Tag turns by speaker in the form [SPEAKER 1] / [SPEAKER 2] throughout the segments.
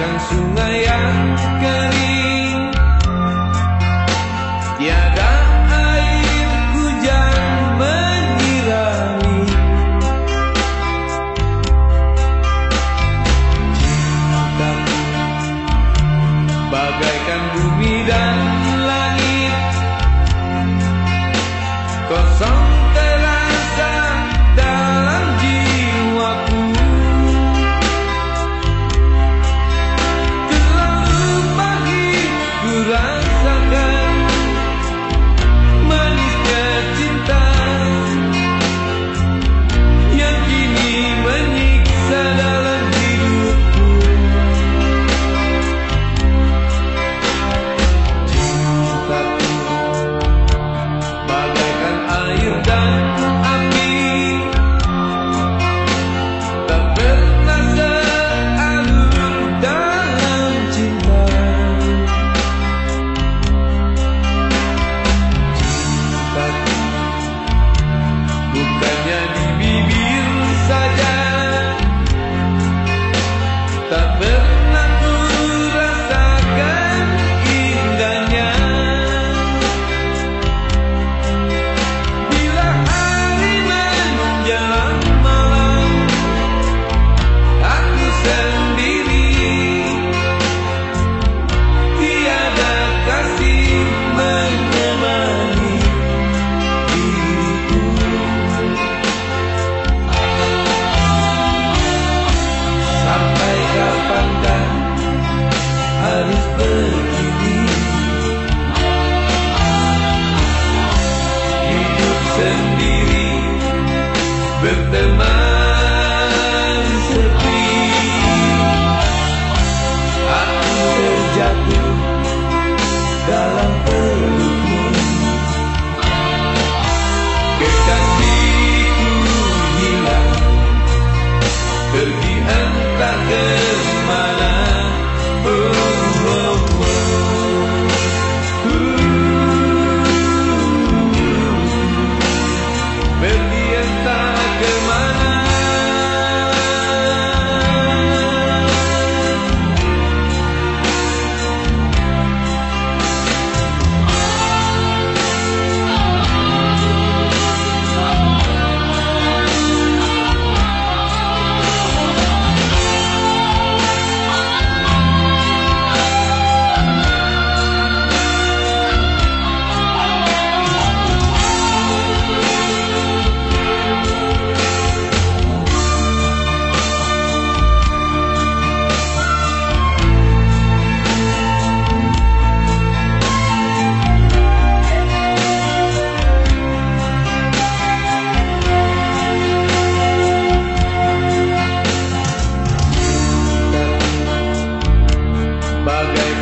[SPEAKER 1] dan sungai yang kering.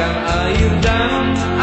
[SPEAKER 1] come are you down